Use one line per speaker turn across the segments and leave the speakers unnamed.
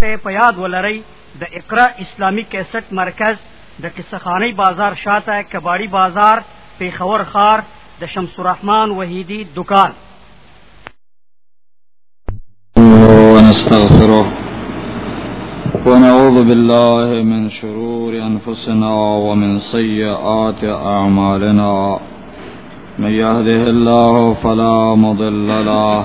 ته په یاد ولرئ د اقرا اسلامی کیسټ مرکز د قصخانی بازار شاته کباړی بازار پیښور خار د شمس الرحمن وحیدی دکان
ونستغفره ونعوذ بالله من شرور انفسنا ومن سيئات اعمالنا من يهده الله فلا مضل له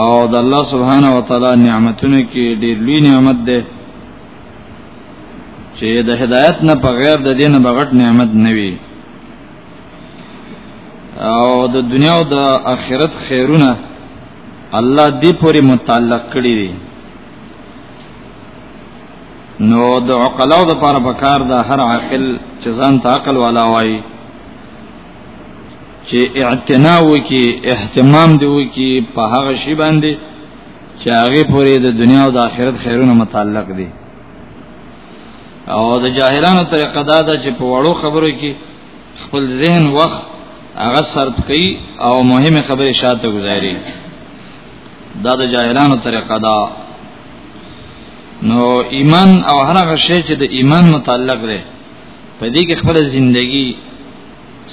او د الله سبحانه و تعالی نعمتونه کې ډېر لوی نعمت ده چې د هدایت نه په غیر د دین بغټ نعمت نه وي او د دنیا او د آخرت خیرونه الله دې پورې متعلق کړی دي نو د عقلاو د پاره پکار د هر عاقل چې ځان ته عقل والا وایي چې اعتنا وکي اهتمام دی وکي په هغه شی باندې چې هغه پورې د دنیا او د آخرت خیرونه متعلق دي او د جاهلانو طریقه دا ده چې په وړو خبرو کې خپل ذهن وخت هغه صرف کوي او مهمه خبره شاته گذاري دا د جاهلانو طریقه ده نو ایمان او هر هغه شی چې د ایمان متعلق دی په دې کې خپل ژوندۍ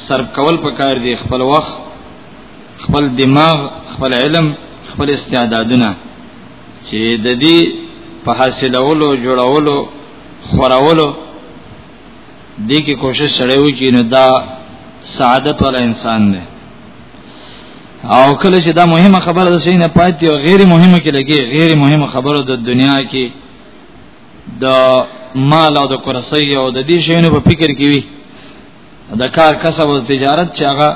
صرف کول پکار دی خپل وخت خپل دماغ خپل علم خپل استعدادونه چې د دې په حاصلولو جوړولو خورولو دې کې کوشش سره وکړي نو دا سعادت والا انسان دی او کله چې دا مهمه خبره ده چې نه پاتې او غیر مهمه کې لګي غیر مهمه خبره د دنیا کې د مال او د کرسۍ او د دې شیونو په فکر کې وي دا کار کسب او تجارت چې هغه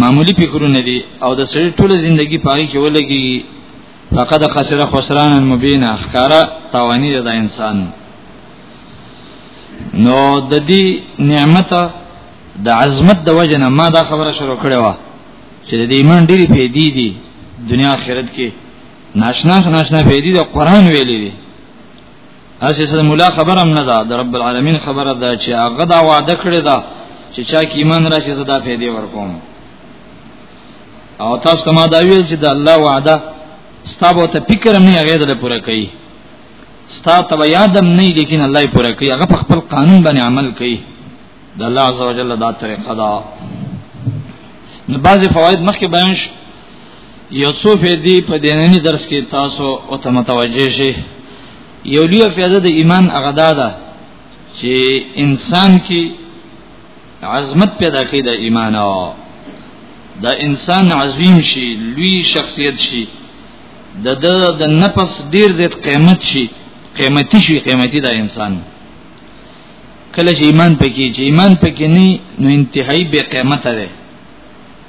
معمولی فکرونه دي او د سړي ټول ژوندۍ پاره کې ولګي فقد خسر خسرانا مبینا خکارا توانی دا انسان نو د دې نعمت د عظمت د وجنه ما دا خبره شروع کړې و چې د ایمان ډېری پیدې دي دنیا آخرت کې ناشنا ناشنا پیدې د قران ویلې دي اسی سره مولا خبر هم نه ده د رب العالمین خبره ده چې هغه دا وعده کړی ده چې چا کې ایمان راشي زدا پیدا ورکوم او تاسو ما دا ویل چې د الله وعده ستابو ته فکر هم نه هغه دل پوره کوي ستا ته یادم نه لیکن الله یې پوره کوي هغه په خپل قانون باندې عمل کوي د الله عزوجل دا طریقه ده نو بعضی فواید مخکې بیان شو یوسف دی په دیننی درس کې تاسو او ته متوجه شي یو لوی فائدہ د ایمان اغدا ده چې انسان کې عظمت پیدا کړي د ایمان او د انسان عظیم شي لوی شخصیت شي د د د نفس ډیر زیات قیمت شي قیمتي شي قیمتي د انسان کله چې ایمان پکې چې ایمان پکې نه نو انتهایی به قیمت ده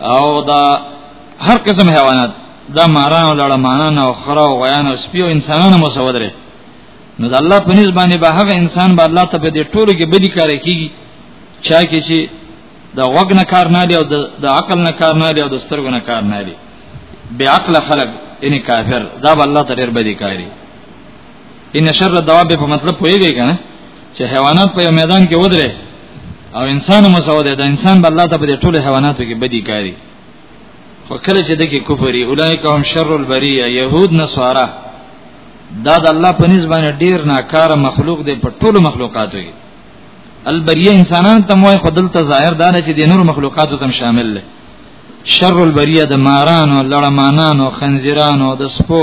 او دا هر قسم حیوانات دا ماران او لړمانان او خره او غیان او سپي او انسانان مو سودره نو د الله په نسبت باندې به هغه انسان به الله ته په دې ټولو کې بدی کار کوي چا کې چې د وګ نه کار نه دی او د عقل نه کار نه دی او د سترګو نه کار نه دی بے عقل خلق ان کافر دا به الله ته ډېر بدی کوي ان شر دواب په مطلب پويږي کنه چې حیوانات په میدان کې ودرې او انسان مسعود د انسان بل الله ته په ټولو حیواناتو کې بدی کوي خو کله چې دغه کفري اولایک هم شر البریه يهود نصارا دا د الله په نسبت باندې ډیر ناکاره مخلوق دی په ټولو مخلوقاتو کې البریه انسانان ته موي خدل ته ظاهر دا نه چې د نور مخلوقاتو تم شامل دی شر البریه د مارانو لړمانانو خنزیرانو د سپو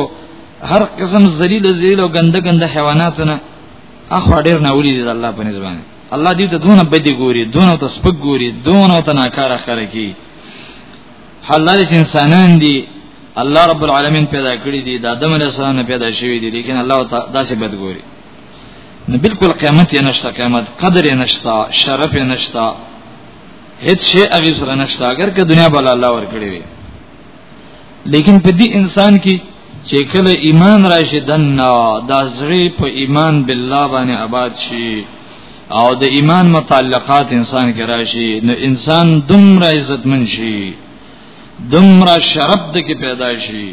هر قسم ذلیل ذلیل او ګنده ګنده حیواناتونه اخو ډیر نه ولید د الله په نسبانه الله دې ته دونه بدی ګوري دونه ته سپک ګوري دونه ته ناکاره خره کی حلال انسانان دي الله رب العالمین پیدا کړی دي د آدم علیه السلام پیدا شوی دي لیکن الله داسې بد ګوري نو بالکل قیامت یې نشته قیامت قدر یې نشته شرف یې نشته هیڅ شی هغه سره نشته اگر که دنیا بل الله ور کړی وي لیکن په دې انسان کې چې کله ایمان راشي دنه دا زړه په ایمان بالله باندې آباد شي او د ایمان متعلقات انسان کې راشي نو انسان دومره عزتمن شي دومره شرف د کې پیدا شي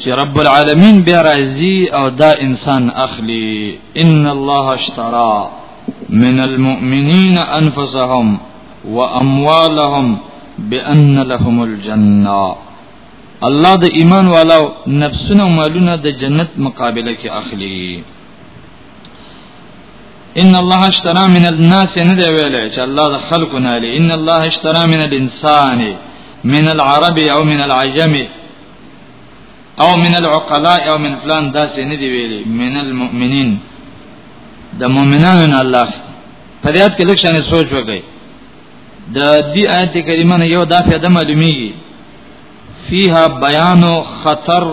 چې رب العالمین بیا راځي او دا انسان اخلي ان الله اشترى من المؤمنین انفسهم واموالهم بان لهم الجنه الله د ایمان والو نفسونه او مالونه د جنت مقابله کې اخلي ان الله اشترى من الناس نه دی ویلې چې الله د خلکو نه لې ان الله اشترى من الانسان من العرب او من العجم او من العقلاء او من فلان داسې نه دی ویلې من المؤمنین د مؤمنانو نه الله په دې اړه کې لکشانه سوچ وکړئ د دې آیت کریمه نه یو دا فائدہ معلومیږي فيها بيان خطر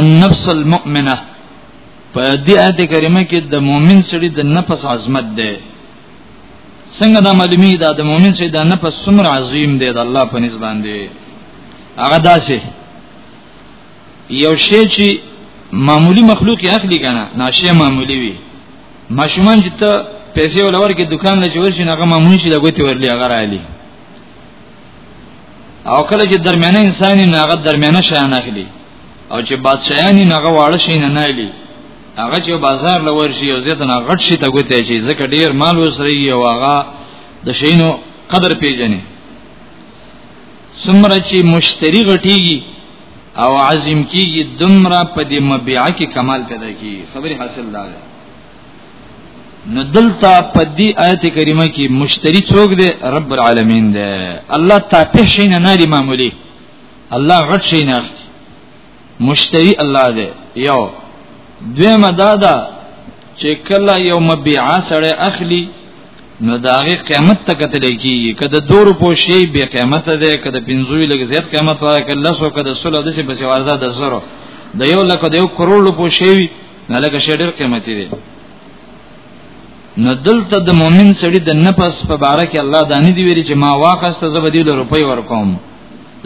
النفس المؤمنه په دې آیت کریمه کې د مؤمن سړي د نفس عظمت ده څنګه دا معلومی دا د مؤمن سړي د نفس څومره عظیم دی د الله په نسبت باندې هغه داسې یو شی چې معمولی مخلوق یې اخلي کنه ناشې معمولی وي ماشومان چې ته پیسې ولور کې دکان له جوړ شي هغه معمولی شي د ګوتې ورلې هغه راالي او کله چې درمیانه انسان نه هغه درمیانه شیان اخلي او چې بادشاہانی نه هغه واړه شي نه نه اخلي هغه چې بازار لور شي او زیات نه غټ شي ته ګوتې شي ځکه ډیر مال وسري او هغه د شینو قدر پیژني سمره چې مشتری غټيږي او عظیم کیږي دمرا په دې مبيعه کې کمال پیدا کیږي خبره حاصل ده نو دلته په دې آیت کریمه کې مشتری څوک دی رب العالمین دی الله تاته شي نه ناري معمولی الله غټ شي نه مشتری الله دی یو دویمه دا ده چې کله یو مبيعا سره اخلي نو دا غي قیامت ته کتل کیږي کله دو روپو شی به قیامت ده کله پنځوي لګ زیات قیامت وای کله سو کله سولو د څه بس ورزه د زرو د یو لکه د یو کروڑ روپو شی نه لکه شی ډیر قیمتي دی نو دلته د مؤمن سړي د نفس په باره کې الله دانی دی ویلي چې ما واخسته زبدی له روپۍ ورکوم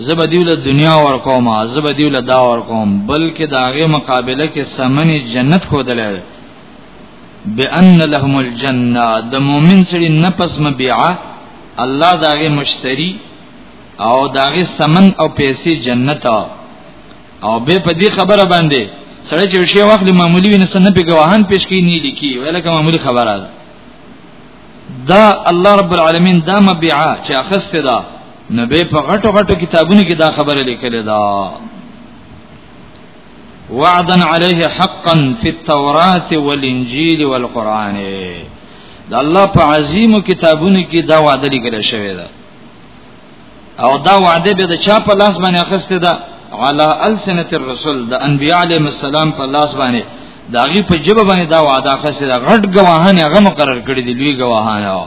زبدی له دنیا ورکوم زبدی له دا ورکوم بلکې دا غي مقابله کې سمنی جنت خو دلای بان لهم الجنه د مؤمن سړي نفس مبيعه الله دا غي مشتري او دا غي سمن او پیسې جنت او به په دې خبره باندې سړی چې شی وخت معمولی وینې سن په گواهان پیش کی نه لیکي ولکه معمولی خبره ده دا الله رب العالمین دا مبيعه چې اخسته ده نو به په غټو غټو کتابونو کې دا خبره لیکل ده وعدا عليه حقا في التوراة والانجيل والقران دا الله په عظیمو کتابونو کې دا وعده لیکل شوی ده او دا وعده به د چا په لاس باندې اخسته ده علی السنه الرسول د انبیاء علیهم السلام په لاس باندې دا غي په جبه باندې دا وعده اخسته ده غټ گواهان هغه مقرر کړی دی لوی گواهان او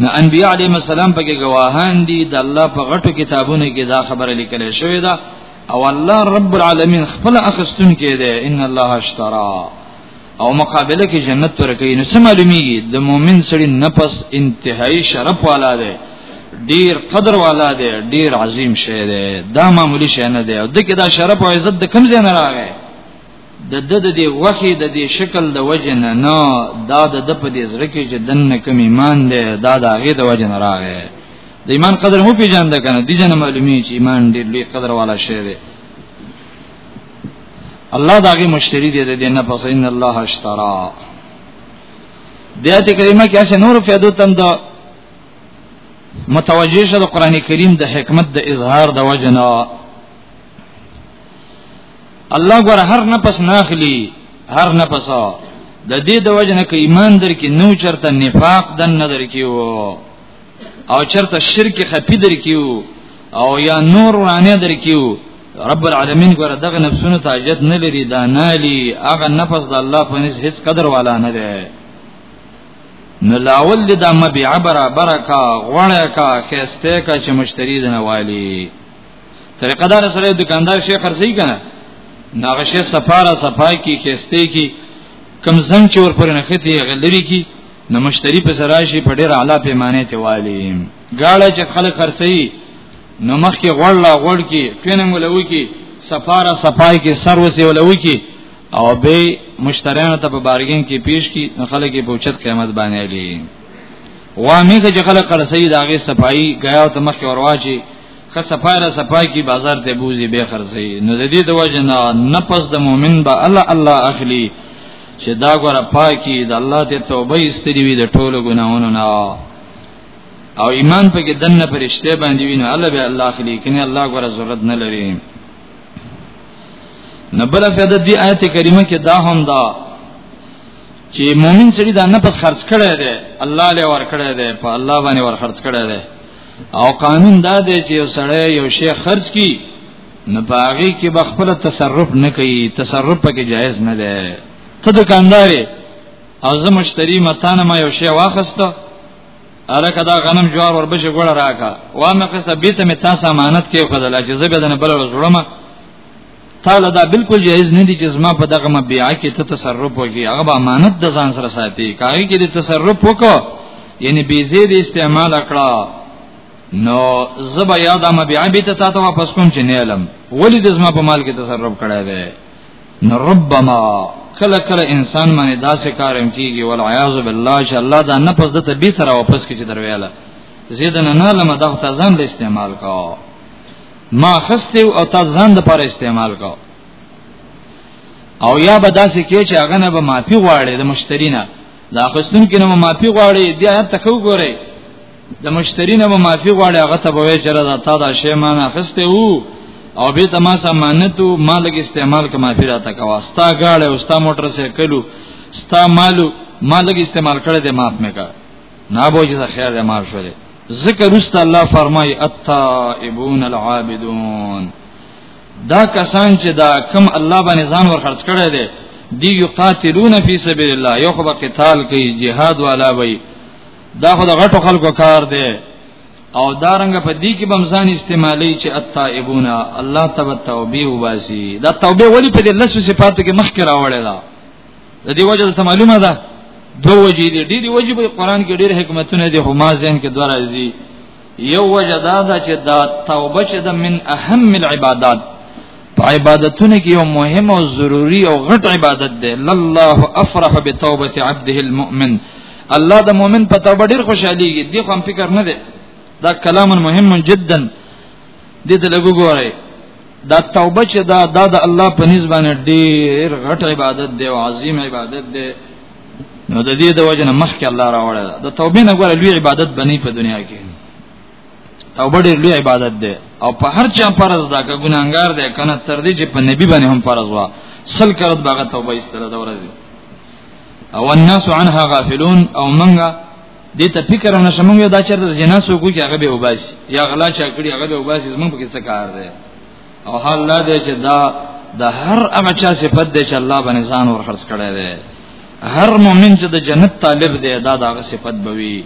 نو انبیاء علیهم السلام په کې گواهان دي د الله په غټو کتابونو کې دا خبره لیکل شوې ده او الله رب العالمین خپل اخستون کې ده ان الله اشترا او مقابله کې جنت ورکړي نو څه معلومیږي د مؤمن سړي نفس انتهایی شرف والا دی ډیر قدر والا دی ډیر عظیم شی دی دا معمولی شی نه دی او دغه دا شرف او عزت د کم ځای نه راغی د د د دی وخی د دی شکل د وجه نه نه دا د د په دې زړه کې چې دنه کم ایمان دی دا د هغه د وجه نه راغی د ایمان قدر مو پیژاند کنه دي جن معلومی چې ایمان ډیر لوی قدر والا شی دی الله داغه مشتری دی د دینه پس ان الله اشترا د آیت کریمه کې اسه نور فیدو تم د متوجه شه د قران کریم د حکمت د اظهار د وجنا الله ګور هر نفس ناخلی هر نفس د دې د وجنه کې ایمان در کې نو چرته نفاق دن نظر کې وو او چرته شرک خفي در کیو او یا نور ورانه در کیو رب العالمین ګره دغه نفسونو ته حاجت نه لري دا نالی هغه نفس د الله په نس هیڅ قدر والا نه دی نو لاول د مبيع برابر کا غړه کا کېسته کا چې مشتری دنه والی طریقه دار سره دکاندار شي خرڅي کنه ناغشه سفاره صفای کی کېسته کی کم زنګ چې ور پر نختی غلری کی نو مشتری په سراشي په ډیر اعلی پیمانه ته والی غاړه چې خلک خرڅي نو مخ کې غړ لا غړ کې ټریننګ ولوي کې سفاره صفای کې سروس ولوي کې او به مشتریانو ته په بارګین کې پیش کی نو خلک په اوچت قیمت باندې لې وامه چې خلک خرڅي داغه صفای غیا او ته مخ کې ورواچي که سفاره صفای کې بازار ته بوزي به خرڅي نو د دې د وجه نه نفس د مؤمن به الله الله اخلي چې دا ګره پاکي د الله ته توبه استری وي د ټولو ګناونو نه او ایمان په کې دنه پرشته باندې ویني الله به الله خلی کني الله ګره ضرورت نه لري نبل فد دی آیت کریمه کې دا هم دا چې مؤمن سړي دا نه پس خرج کړي دي الله له ور کړي دي په الله باندې ور خرج کړي دي او قانون دا دی چې یو سړی یو شی خرج کی نه پاغي کې بخپل تصرف نه کوي تصرف پکې جایز نه دی ته دکاندار او زه مشتری متانه ما یو شی واخسته الکه دا غنم جوار وربشه ګوړه راکا وا مې قصه بیت مې تاسو امانت کې خدای لا چې زه به نه بل ورځړم تعالی دا بالکل جایز نه دي چې زما په دغه مبيعه کې ته تصرف وکړي هغه به امانت د ځان سره ساتي کاږي کې د تصرف وکړه یعنی بیزه د استعمال کړه نو زبا یاد ما بیا به ته تاسو واپس کوم چې نه علم ولی د زما په مال کې تصرف کړی دی نو ربما کله کله انسان باندې داسې کارم کیږي ول عیاذ بالله چې الله دا نه پس دته به تر واپس کې درویاله زیدنه نه لمه دا ته ځان له استعمال کا ما خسته او تا ځان د پر استعمال کا او یا به داسې کې چې هغه نه به معافي غواړي د مشتری نه دا خستون کې نه معافي غواړي دی هر تکو ګوري د مشتری نه معافي غواړي هغه ته به چې راځه تا دا شی ما نه خسته وو او به تما سمانتو مالک استعمال کما معافي راته کوا ستا گاړه او ستا موټر سایکلو ستا مالو مالک استعمال کړه دې معاف مې کا نه به چې خیر دې معاف شوه ذکر است الله فرمای التائبون العابدون دا کسان چې دا کم الله باندې ځان ور خرج کړي دي دی یقاتلون فی سبیل الله یو خو قتال کوي jihad والا وي دا خو د غټو خلکو کار دی او دارنګ په دې کې بمزان استعمالي چې التائبون الله تبارک توبه وباسي دا توبه ولی په دې لسو صفاتو کې مخکې راوړل دا د دې وجه ته معلومه ده دوه وجې دي ډېری وجې په قران کې ډېر حکمتونه دي هما ذهن کې دوه راځي یو وجه دا ده چې دا توبه چې د من اهم العبادات په عبادتونو کې یو مهم او ضروری او غټ عبادت ده لله افرح بتوبه عبده المؤمن الله د مؤمن په توبه ډیر خوشاليږي دی خو هم فکر نه ده دا کلام مهم جدا دې ته لګو ګورئ دا توبه چې دا د الله په نسبت ډیر غټ عبادت دی او عظیم عبادت دی نو د دې د وجه نه مخکې الله راوړل د توبې نه غوړ لوی عبادت بنې په دنیا کې توبه ډېر لوی عبادت ده او په هر چا فرض ده که ګناګار ده کنه تر دې چې په نبی باندې هم فرض وا سل کرت باغه توبه ایستله دا ورځي او الناس عنها غافلون او منګه دې ته فکر نه شمنګ دا چې د جناسو کو کې هغه به وباسي یا غلا چا کړی هغه به وباسي زمونږ په کې څه کار ده او حال لا دې چې دا د هر هغه چا صفت دی چې الله باندې ځان ور خرڅ کړی دی هر مؤمن چې د جنت طالب دی دا دغه صفت بوي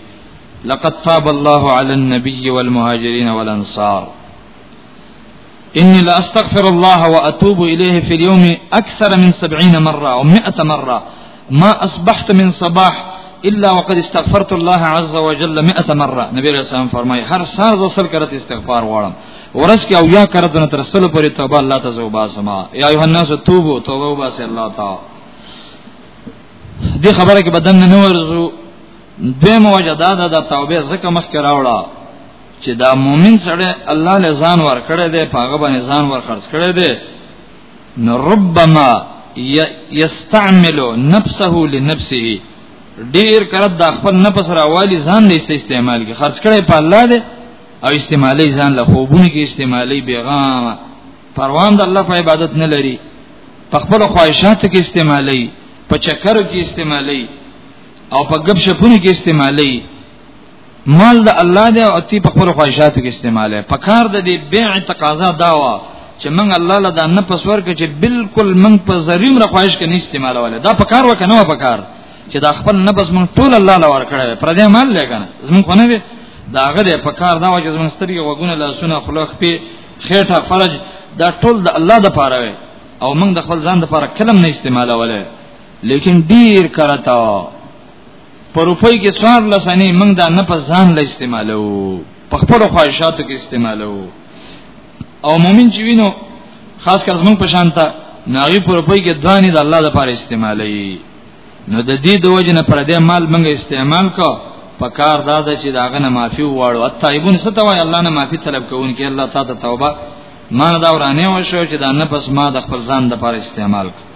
لقد تاب الله على النبي والمهاجرين والانصار اني لا استغفر الله واتوب اليه في اليوم اكثر من 70 مره او 100 مره ما اصبحت من صباح الا وقد استغفرت الله عز وجل 100 مره نبی رسول الله فرمای هر سار ز سر کرت استغفار وړم ورس کې او یا کرت نه تر سل پورې توبه الله ته زوبا سما یا ایه الناس توبو توبه وباس الله تعالی دې خبره کې بدن نه ورزو دوی موجه دا د توبې زکه مخ کې راوړه چې دا مؤمن سره الله لزان ور کړې ده پاغه باندې ځان ور خرڅ کړې ده نو ربما یستعمل نفسه لنفسه ډیر کړه د خپل نفس راوالي ځان له استعمال کې خرج کړي په الله دې او استعمالي ځان له خوبونه کې استعمالي بیغام پروان د الله په عبادت نه لري په خپل خواهشات کې استعمالي په چکر کې استعمالي او په غب شپونه کې استعمالي مال د الله دی او تی په خپل خواهشاتو کې استعماله په کار د دې بیع تقاضا داوا چې موږ الله له دا نه پسور کې چې بالکل موږ په زریم را خواهش کې نه استعماله ولا دا په کار وکنه په کار چې دا خپل نه بس موږ ټول الله له ور کړی پر دې مال لګنه زموږ خو نه دی دا غره په کار دا وجه زموږ سترګې وګونه لاسونه خلق په خېټه فرج دا ټول د الله د پاره وي او موږ د خپل ځان د پاره کلم نه استعماله ولا لیکن ډیر کرتا پر روپۍ کې څوار لسنې موږ دا نه په ځان له استعمالو په خپل خواهشاتو کې استعمالو او مؤمن چې وینو خاص کر زموږ په شانته ناغي پر روپۍ کې دانی د الله لپاره استعمالي نو د دې د وجه نه پر دې مال موږ استعمال کو په کار دا ده چې داغه نه معافي وواړو الطيبون ستوي الله نه معافي طلب کوونکي الله تعالی توبه ما دا ورانه وشو چې دا نه پس ما د خپل ځان د پر استعمال کو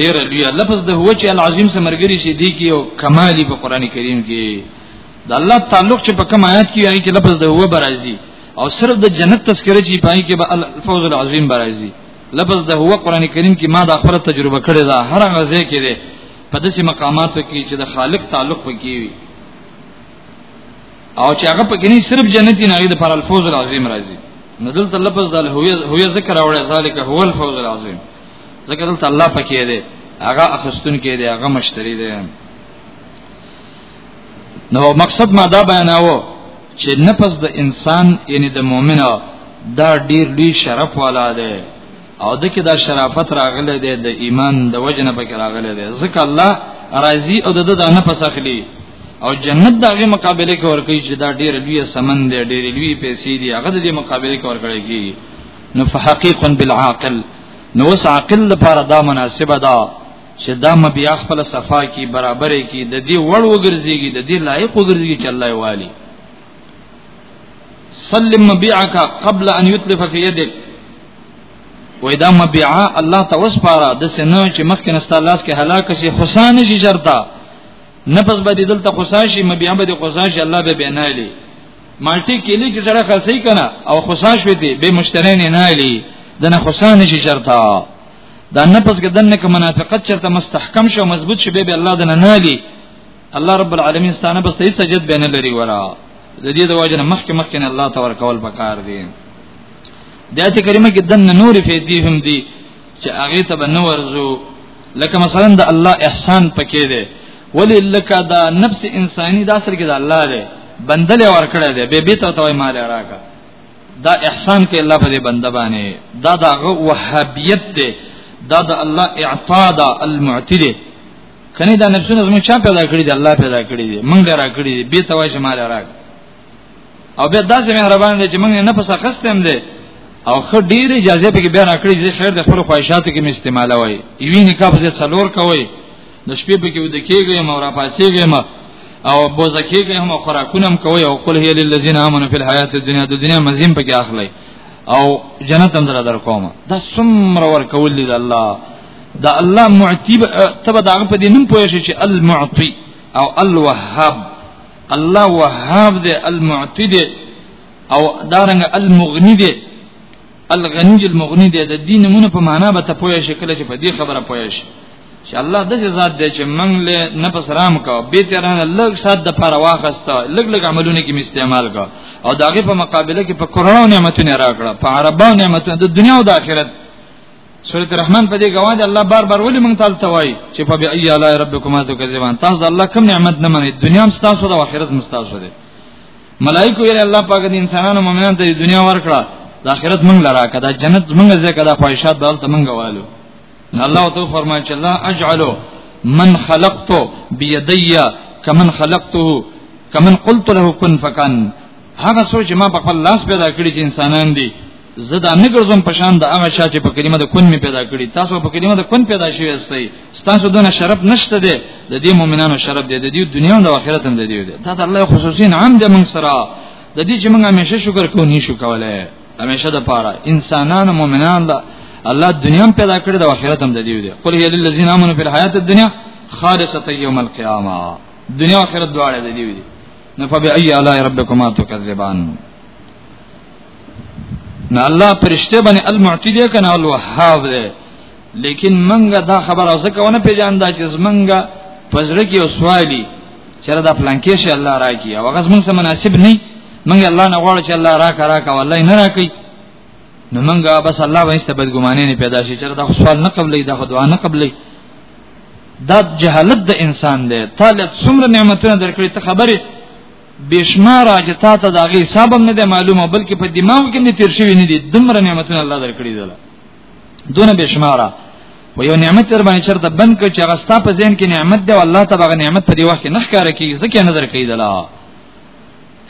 ډیر لوی لفظ د هو چې العظیم سره مرګري شي دی کې او کمالي په قران کریم کې د الله تعلق چې په کوم آیات کې هغه کې لفظ د هو برازي او صرف د جنت تذکرې چې پای کې به الفوز العظیم برازي لفظ د هو قران کریم کې ما د خپل تجربه کړې ده هر هغه ځای کې ده په داسې مقاماتو کې چې د خالق تعلق پکې وي او چې هغه پکې نه صرف جنتی نه هغه د پر الفوز العظیم راځي نو دلته لفظ د هوی هوی ذکر راوړی ذالک هو الفوز العظیم ذکر دلته الله پکې دی هغه اخستون کې دی هغه مشتری دی نو مقصد ما دا بیاناو چې نفس د انسان یعنی د مؤمن دا ډیر لوی شرف والا دی او د کې دا شرافت راغله ده د ایمان د وجنه پکې راغله ده ځکه الله راضي او د د نه پسخلی او جنت دغه مقابله کې ورکړي چې دا ډېر لوی سمن دی ډېر لوی پیسې دی هغه د مقابله کې ورکړي کی نو فحقیقا بالعاقل نو وس عاقل لپاره دا مناسبه ده چې دا مبیا خپل صفا کی برابرې کی د دې وړ وګرځيږي د دې لایق وګرځيږي چې الله یې والي سلم مبيعك قبل ان يتلف في يدك وې دا مبيعا الله ته وسپاره د سينو چې مخکې نستا لاس کې هلاک شي حسان شي شرطا نفس به دلته خسان شي مبيعا به خسان شي الله به بنا لي مالټي کېلې چې سره خلصي کنه او خسان شوي دي به مشتري نه نه لي دنه خسان شي شرطا دا نفس کې دنه کې منافقت چرته مستحکم شو مضبوط شي به الله دنه نه لي الله رب العالمین ستانه بس هیڅ سجد به نه لري ورا د دې د وجه نه مخکې مخکې نه الله تبارک ول پکار دي د آیت کریمه کې دنه نور فیدی هم دي چې هغه ته به نور زو لکه مثلا د الله احسان پکې دی ولی لکه دا نفس انساني دا سر کې دا الله دی بندل ور کړی دی به بیت ته مال راکا دا احسان کې الله په دې بنده باندې دا دا وهابیت دی دا د الله اعطا دا المعتدی کنه دا نفسونه زموږ چا پیدا کړی دی الله پیدا کړی دی موږ را کړی دی به توای چې مال راک او به داسې مهربان دی چې موږ نه پس اخستم دی او خو ډیر اجازه به بیان کړی چې شعر د خپل خواهشاتو کې استعمال وای یوی نکاح په څلور کوي د شپې په کې ود کېږي مو را پاسېږي مو او بوزه کېږي هم خوراکونه هم کوي او قل هي للذین آمنوا فی الحیات الدنیا د دنیا مزیم په کې اخلي او جنت هم در کوم دا سمره ور کول دي الله دا الله معطي تبع دا په دې نوم پوه شي چې المعطي او الوهاب الله وهاب دې المعطي دې او دارنګ المغني دې الغني المغني دې د دین مونږ په معنا به ته پوه شي کله چې په دې خبره پوه شي چې الله د ذات دې چې موږ له نفس رام کا به ترانه لږ سات د پر واخسته لږ لږ عملونه کې استعمال کا او داغه په مقابله کې په قرآن نعمتونه راکړه په عربو نعمتونه د دنیا او د آخرت سورۃ الرحمن په دې گواهه الله بار بار ولې مونږ تاسو ته وایي چې په بیا ای الله ربکما تکذبان تاسو الله کوم نعمت نه منئ دنیا هم تاسو او آخرت هم تاسو ده ملائکه یې الله پاک د انسانانو مؤمنانو ته دنیا ورکړه د آخرت مونږ لرا کدا جنت مونږ ځکه دا خواهشات دال ته مونږ والو الله تو فرمایي چې الله اجعلوا من خلقت بيدي كمن خلقته كمن قلت له كن فكان هغه سوچ ما په خپل لاس پیدا کړی چې انسانان دي زه دا نه ګرځم په شان د هغه چا چې په کلمه د کون می پیدا کړی تاسو په کلمه د کون پیدا شوی استئ تاسو دونه شرف نشته دی د دې مؤمنانو شرف دی د دې دنیا او د آخرت هم دی دا د الله خصوصي نعم دی موږ سره د دې چې موږ همیشه شکر کوو نه شو کولای همیشه د پاره انسانان مؤمنان الله الله دنیا هم پیدا کړی د آخرت هم دی دی قل هی للذین آمنوا فی الحیات الدنیا خالصه یوم القیامه دنیا او آخرت دواړه دی دی نو فبای علی ربکما تکذبان نه الله پرشته باندې المعطی دی کنه الوهاب دی لیکن منګه دا خبره زکه ونه پیژاندا چې زمنګه پزړه کې وسوالی چې دا پلانکې شي الله راکی او هغه زمنګ سم مناسب نه منګه الله نه غواړي چې الله راکا راکا والله نه راکی نو منګه بس الله باندې ته بدګمانه نه پیدا شي چې دا سوال نه قبلې دا دعا نه قبلې دا جهالت د انسان دی طالب څومره نعمتونه درکړي ته خبره بشمار چې تا ته دا غي حساب هم نه دی معلومه بلکې په دماغ کې نه تیر شوی نه دي دومره نعمتونه الله درکړي دي دونه بشماره و یو نعمت در باندې چرته بند کړ چې هغه ستا په ذهن کې نعمت دی او الله تبارک نعمت په دې وخت کې نه ښکار کیږي ځکه نه درکې دلا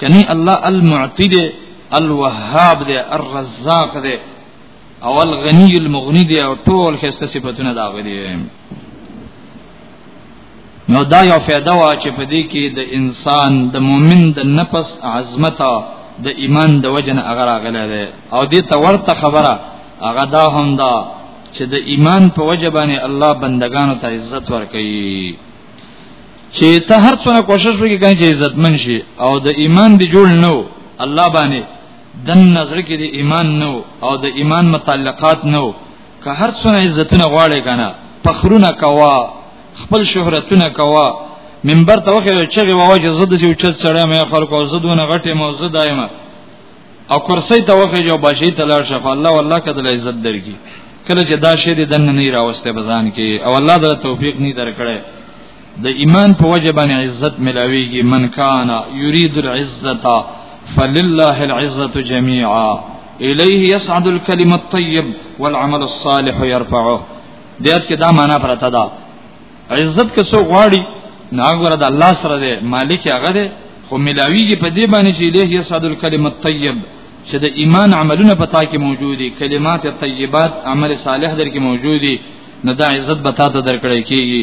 کني الله المعطي دی الوهاب دی الرزاق دی او الغنی المغنی دی او ټول خسته صفاتونه دا غوډي نو دا یو فائدہ وا چې په دې کې د انسان د مؤمن د نفس عظمت د ایمان د وجن اگر اغله ده او دې ته ورته خبره هغه دا هم دا چې د ایمان په وجبانه الله بندگانو ته عزت ورکړي چې ته هر څونه کوشش وکړې چې عزت من شي او د ایمان دی جوړ نو الله باندې د نظر کې د ایمان نو او د ایمان متعلقات نو که هر څونه عزتونه غواړي کنه فخرونه کوا خپل شهرتونه کوا منبر ته وخه چې ووا چې زده چې چت سره مې خلکو زدونه غټه مو زدایم او کرسي ته وخه جو بشي ته لار شف الله والله کدل عزت درکې کله چې دا شی دې دنه نه راوسته بزان کې او الله د توفیق نه درکړي د ایمان په وجه باندې عزت ملاويږي من کان یرید العزت فلله العزت جميعا الیه یصعد الكلم الطيب والعمل الصالح يرفعه دې کې دا معنا پرته ده عزت که څو غواړي ناګره د الله سره دی مالک هغه دی خو ملاویږي په دې باندې چې الیه یصعد الكلم الطيب چې د ایمان عملونه پتا کې موجودي کلمات طیبات عمل صالح در کې موجودي نه دا عزت به تا ته درکړی کیږي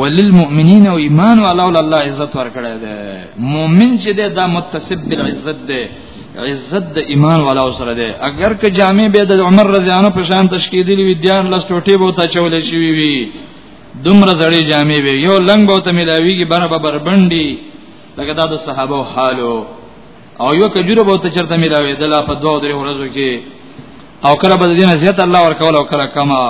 وللمؤمنین او ایمان او الله الله عزت ورکړی دی مؤمن چې دی دا متصب بالعزت دی عزت د ایمان والا سره دی اگر که جامع به د عمر رضی الله په شان تشکیدلی وی دیان لس ټوټې به تا چول شي وی دومره زړې جامع وی یو لنګ به ته ملاویږي برابر بربندي لکه دا د صحابه حالو او یو کجوره به ته چرته ملاوي دلا په دوه درې ورځو کې او کله به دینه زیات الله ورکول او کله کما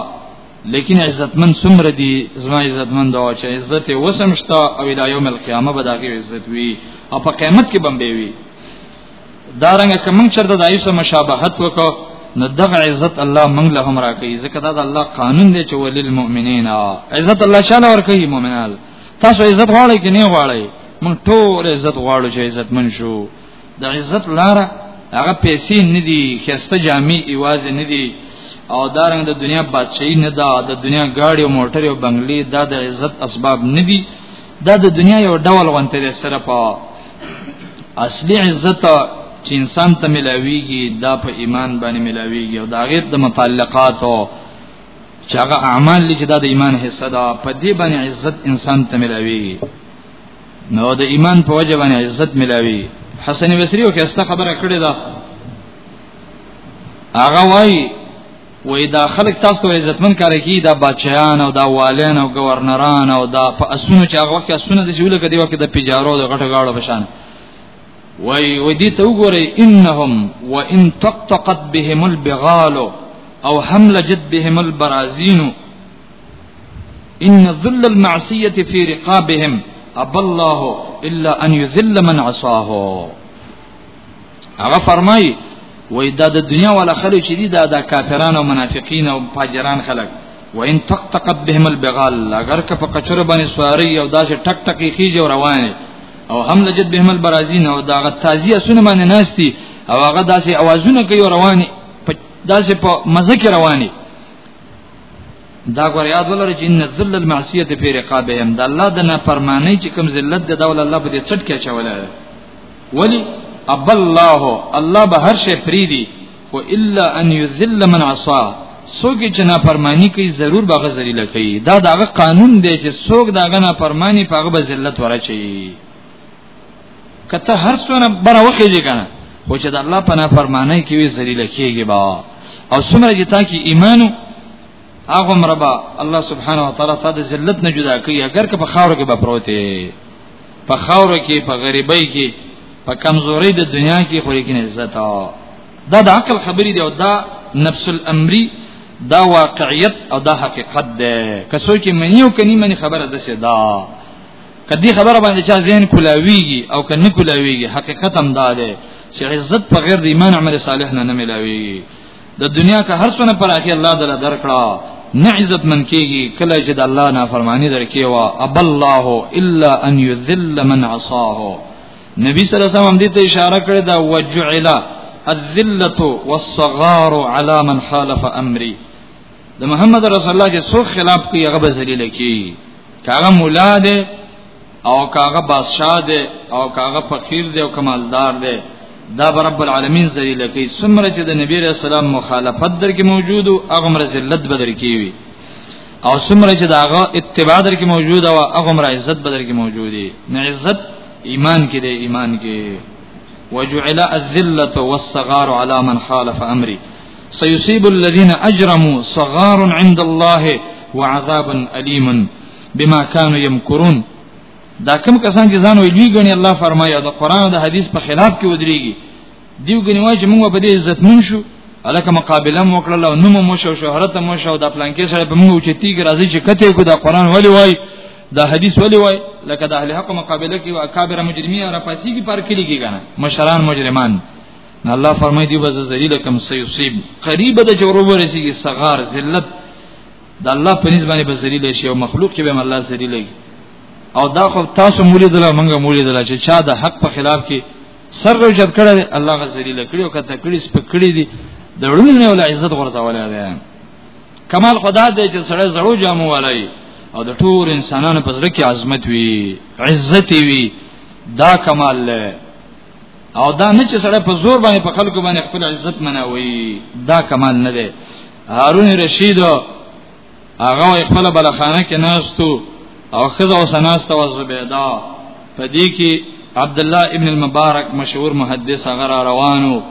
لیکن عزتمن سمر دی زما عزتمن دا چې عزت وسم شتا او الی یوم القیامه به داګه عزت وی او په قیامت کې بم وی دارنګ کمن چرته دایو سره مشابهت وکړو نو دغه عزت الله موږ له هم راکړي ځکه دا د الله قانون دی چې ولل مؤمنین عزت الله شاله ورکړي مؤمنان تاسو عزت غواړئ کې نه غواړئ موږ ټول عزت غواړو چې عزت من شو د عزت لار هغه پیسې نه دي خسته جامې ایواز نه دي او دارنګ د دنیا بادشاہي نه دا د دنیا گاډي او موټر او بنگلي دا د عزت اسباب نه دي دا د دنیا یو ډول غونته ده سره په اصلي عزت چې انسان ته ملاويږي دا په ایمان باندې ملاويږي او دا غیر د متعلقات او چې هغه اعمال لکه دا د ایمان حصہ ده په دې باندې عزت انسان ته ملاويږي نو د ایمان په وجه باندې عزت ملاوي حسن بصری او کسته خبره کړې ده هغه وای وې دا خلک تاسو ته عزتمن کار کوي دا بچیان او دا والین او گورنران او دا په اسونو چې هغه وخت اسونه د شیول کدی وخت د پیجارو د غټه غاړو بشان وای وې دې ته وګورئ انهم وان تقطقت بهم البغال او حمل جد بهم البرازین ان ذل المعصيه في رقابهم اب الله الا ان يذل من عصاه هغه فرمای وای دا د دنیا ولا خلک چې دي دا د کافرانو او منافقین او فاجران خلک وان تقتقب بهم البغال اگر که په کچر باندې سواری او داسې ټک ټکی کیږي او روان او هم لجد بهم البرازین او دا غتازیه سونه باندې ناشتي او هغه داسې اوازونه کوي رواني داسې په مزه کې رواني دا غوړ یاد ولرئ چې ان ذل المعصیه فی رقابهم دا الله د نافرمانی چې کوم ذلت د دول الله په دې چټ کې چولای ولی اب الله الله به هر شی فریدی و الا ان یذل من عصا سوګ چې نافرمانی کوي ضرور به ذلیل کوي دا دغه قانون دی چې سوګ دغه نافرمانی په هغه ذلت ورچي کته هر څونه بره وخیږي کنه خو چې د الله په نافرمانی کې وی ذلیل کېږي با او څومره چې تا کې ایمانو هغه مربا الله سبحانه و تعالی تا د ذلت نه جدا کوي اگر که په خاور کې به پروته په خاور کې په غریبۍ کې په کمزوري د دنیا کې خو لیکن عزت دا د عقل خبرې دی او دا نفس الامری دا واقعیت او دا حقیقت ده که څوک یې مني او کني مني خبره ده شه دا کدی خبره باندې چې ذهن کولاویږي او کنه کولاویږي حقیقت هم دا ده چې عزت په غیر د ایمان عمل صالح نه نه ملاویږي د دنیا کا هر څونه پر اخی الله تعالی درکړه نه عزت من کیږي کله چې د الله نافرمانی درکې وا اب الله الا ان یذل من عصاه نبی صلی الله علیه وسلم دې ته اشاره کړې دا وجعل الذله والصغار على من خالف امري د محمد رسول الله چې څوک خلاف کوي هغه به ذلیل کی کاغه مولا دی او کاغه بادشاہ دی او کاغه فقیر دی او کمالدار دی دا رب العالمین ذلیل کی سمره چې د نبی رسول الله مخالفت در کې موجود او هغه مر ذلت بدر کی وی او سمره چې داغه اتباع در کې موجود او هغه مر عزت بدر کې موجودی نه عزت ایمان کې دی ایمان کې وجعل الذلة والصغار على من خالف امري سيصيب الذين اجرموا صغار عند الله وعذاب اليم بما كانوا يمكرون دا کوم کسان چې ځان ویلوي غني الله فرمایي دا قران او دا حدیث په خلاف کې ودرېږي دیو غني وایي چې موږ په دې عزت مون شو الکه مقابله مو کړل او نوم مو شو شهرت مو شو دا پلان کې سره په موږ چې تیګ راځي چې کته کو دا قران ولي وایي دا حدیث ولي وایي لکه د اهل حق مقابله کې اکابر مجرمین را پاسي کې پر کلی کې غنه مشران مجرمان الله فرمایي دی بز ذلیل کم سیصيب قریب د جوړو ورسیږي صغار ذلت د الله په نسبت باندې بذلیل شي او مخلوق کې به الله ذلیل او دا خو تاسو مولي دلا منګه مولي دلا چې چا د حق په خلاف کې سر روجت کړی الله غزلیل کړی او کته کړی سپک کړی دی د ړونه ول عزت ورځولای دی کمال خدا دې چې سړی زړو جامو ولای او د ټول انسانانو په زړه کې عظمت وي عزت وي دا کمال له او دا نه چې سړی په زور باندې په خلکو باندې خپل عزت مناوي دا کمال نه دی هارون رشید هغه خپل بلخانه کې ناستو او خزه او سناسته او زبیدا په دې کې عبد الله ابن المبارک مشهور محدث هغه را روانو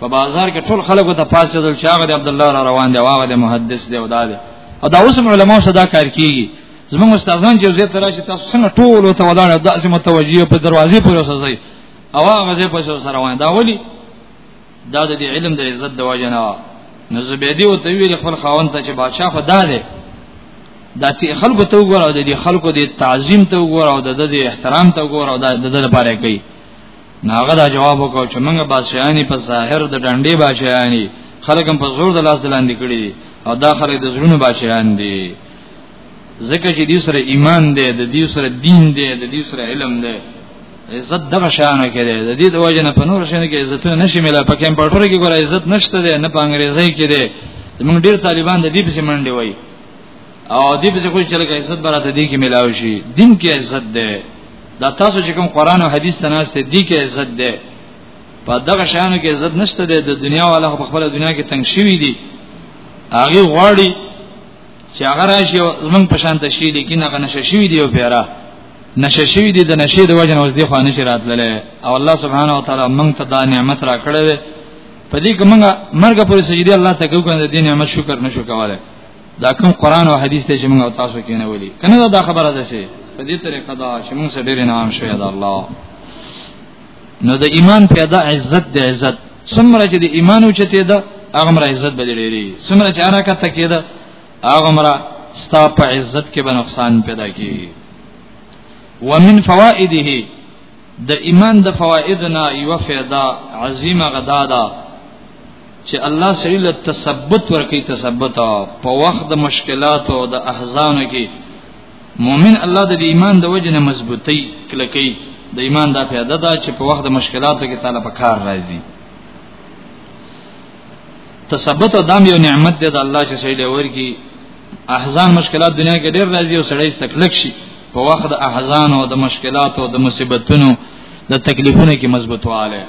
په بازار کې ټول خلکو ته پاسه دل چې هغه عبد الله را روان دی هغه محدث دی او دا دی او دا اوس علماء صدا کار کوي زموږ استادان چې زه تر چې تاسو څنګه ټول ته ولاړ داسې متوجي په دروازې پورې وسځي او هغه دې په سره وای دا ولي دا د علم د عزت د وجه نه نو زبیدی او تویل خپل خاون ته چې بادشاہ خدا دی دا چې خلکو ته وګوره او د خلکو د تعظیم ته وګوره او د احترام ته وګوره او د د لپاره کوي ناغه دا جواب وکاو چې موږ بادشاہانی په ظاهر د ډنډې بادشاہانی خلکم په زور د لاس دلاندې کړی او دا خلک د زړونو بادشاہان دي ځکه چې دې سره ایمان دی د دې سره دین دی د دې سره علم دی عزت دغه شان کې دی د دې د وجه نه په نور شان کې عزت نشي مله په کمپیوټر کې ګور عزت نشته دی نه په انګریزي کې دی موږ ډیر طالبان د دې په منډي وای او دې په کوم چې لکه عزت براته دي کې ملاو شي دین کې عزت دی دا تاسو چې کوم قران او حدیث تناسته دي کې عزت دی په دغه شان کې عزت نشته دی د دنیا والا په خپل دنیا کې تنگ شوی دی هغه غواړي چې هغه راشي زمونږ په شان تشریح دي کینه غنه شوی دی او پیرا نشه شوی دی د نشه د وجه نوځ دی خو نشه راتللې او الله سبحانه و تعالی موږ ته دا نعمت را کړې ده په دې کې موږ مرګ پورې سجدي الله ته کوو کنه دې نعمت شکر نشو کولای دا کوم قران او حدیث ته چې موږ تاسو کې نه ولي کنه دا خبره ده چې په دې طریقه دا چې موږ سره ډېر نام شوی دا الله نو د ایمان پیدا عزت د عزت څومره چې د ایمان او چته ده هغه مر عزت به لري څومره چې حرکت کېده هغه مر ستا په عزت کې به نقصان پیدا کی ومن فوائده د ایمان د فوائدنا یو فائدہ عظیمه غدا ده چې الله سړي له تثبت ورکی تثبت په وخت د مشکلاتو او د احزانو کې مؤمن الله د ایمان د وجنه مضبوطی کلکی د ایمان دا پیاده ده چې په وخت د مشکلاتو کې تعالی په کار راځي تثبت او دام یو نعمت دی د الله چې سړي لور کی احزان مشکلات دنیا کې ډېر راځي او سړی تکلیف شي په وخت د احزان او د مشکلات او د مصیبتونو د تکلیفونو کې مضبوطواله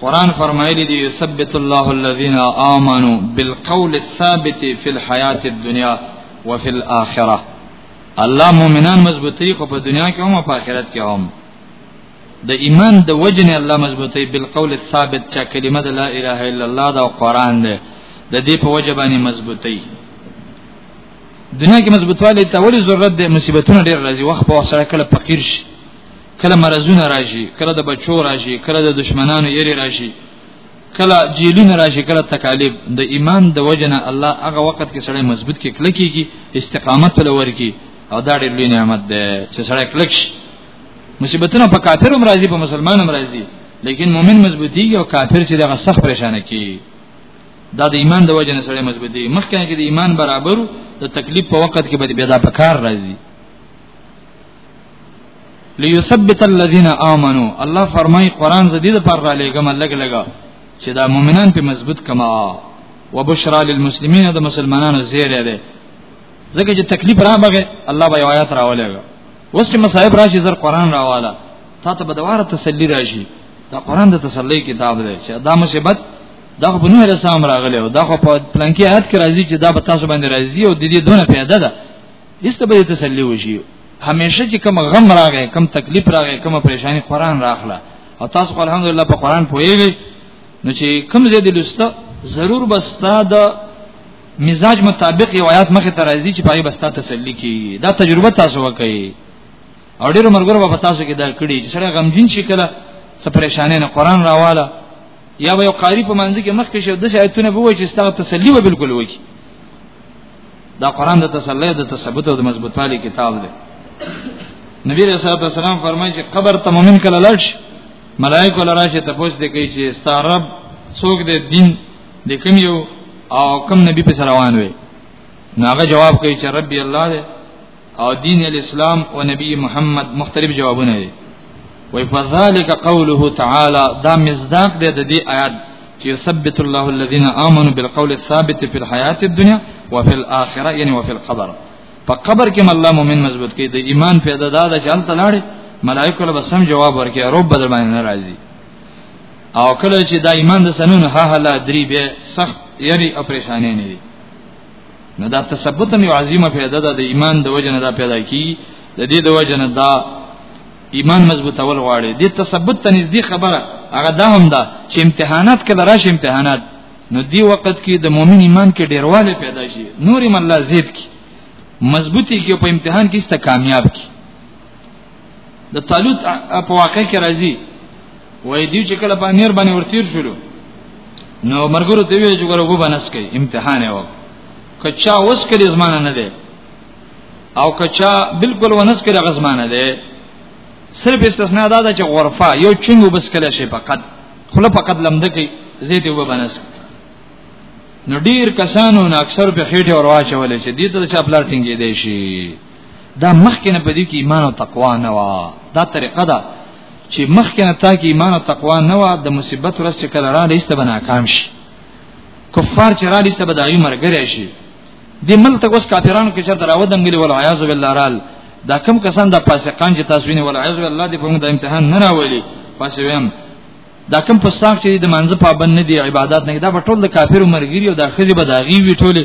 قران فرمایلی دی یثبت الله الذين امنوا بالقول الثابت في الحیات الدنيا وفي الاخره الله مؤمنان مضبوطی خو په دنیا کې هم او په آخرت کې هم د ایمان د وجنه الله مضبوطی بالقول الثابت چې کلمه د لا اله الا الله دا قران ده د دې په وجه باندې مضبوطی دنیا کې مضبوطوالی ته ولې ضرورت ده مصیبتونه ډېر راځي وخت په وخت سره کله فقیر شي کله مرزونه راشي کله د بچو راشي کله د دشمنانو یری راشي کله جیلونه راشي کله تکالیف د ایمان د وجنه الله هغه وخت کې سړی مضبوط کې کله کېږي استقامت لور کې او دا ډېر لوی نعمت ده چې سړی کلک شي مصیبتونه په کافر هم راځي په مسلمان هم راځي لیکن مؤمن مضبوطي او کافر چې دغه سخت پریشان کی دا د ایمان د وجنه سړی مضبوطي مخکې کې د ایمان برابر د تکلیف په وخت کې به بیا دا پکار راځي ليثبت الذين امنوا الله فرمای قران زدی د پر را لګم لګ لګا چې دا مؤمنان په مضبوط کما وبشرا للمسلمین د مسلمانانو زیره ده ځکه چې تکلیف را بغه الله به آیات راولېږي اوس چې مصائب راشي زر قران راواله تا ته به دواره تسلی راشي دا قران د تسلی کتاب دی چې دا مصیبت دا په نوې رسام راغلی او دا خو په پلانکی آیات کې راځي چې دا به تاسو باندې راځي او د دې دونه پیدا ده دسته به تسلی وشي همیشه چې کوم غم راغی کوم تکلیف راغی کوم پریشانی قران راخله او تاسو الحمدلله په قران پوهیږئ نو چې کوم زید لسته ضرور بستا د مزاج مطابق یو آیات مخه ته راځي چې پای بستا تسلی کی دا تجربه تاسو وکړئ او ډیرو مرګرو په تاسو کې دا کړی چې سره غمجن شي کله څه پریشانې نه قران راواله یا به یو قاری په منځ کې مخ کې شو د آیتونه به وایي چې ستاسو تسلی به بالکل وایي دا قران د تسلی د تثبت او د مضبوطالي کتاب دی نبی رسول الله صلی الله علیه وسلم فرمایي چې قبر ته مؤمن کله لړش ملائکه لراشه ته پوښتنه کوي چې ستارب څوک دې دین د کوم یو او کوم نبی په روان وي ناغه جواب کوي چې ربي الله دې او دین الاسلام او نبی محمد مختلف جوابونه دي وای فذلک قوله تعالی دا مصداق دی د دې آیات چې ثبت الله الذين امنوا بالقول الثابت في الحیات الدنيا وفي الاخره یعنی وفي القبر په قبر کې الله مؤمن مضبوط کوي د ایمان پیدا دا د چل تلاړي ملائکه له سم جواب ورکړي رب بدل باندې ناراضي او کله چې دا ایمان د سنن ها هلا دري به سخت یری او پریشانې نه دي نو دا تثبت یو عظیمه پیدا ده د ایمان د وجنه دا پیدا کی د دې د وجنه دا ایمان مضبوط اول غواړي د تثبت ته نږدې خبره هغه دا هم ده چې امتحانات کله راشي امتحانات نو دی وخت کې د مؤمن ایمان کې ډیرواله پیدا شي نور ایمان الله زیات کی مضبوطی کې په امتحان کې ست کامیاب کی د طالوت په واقع کې راځي وای دی چې کله په امیر باندې ورتیر شولو نو مرګرو ته وی چې ګوره وو بنس کوي امتحان یې وکړ کچا اوس کړي زمانه نه ده او کچا بالکل ونس کړي غزمانه ده صرف استثناء دا ده چې غرفه یو چنګ وبس کله شي فقط خله فقط لمده کې زیت وب بنس نو ډیر کسانو نه اکثر په خېټه ورواچول شي دي ته چا پلار ټینګې دی شي دا مخکې نه پدې کې ایمان او تقوا نه و دا طریقه ده چې مخکې نه تا کې ایمان او تقوا نه و د مصیبت ورځ چې کله را لېسته بنا کام شي کفار چې را لېسته به د ایمر ګرې شي د مل ته اوس کافرانو کې چرته راودم غلي ول عیاذ بالله رال دا کم کسان د فاسقان چې تاسو ویني ول عیاذ بالله دې په موږ د امتحان نه راولي پس ویم دا کم په صاحب چې د منځ پابند نه دی عبادت نه دا په ټول د کافر مرګري او د خزي بداغي وی ټوله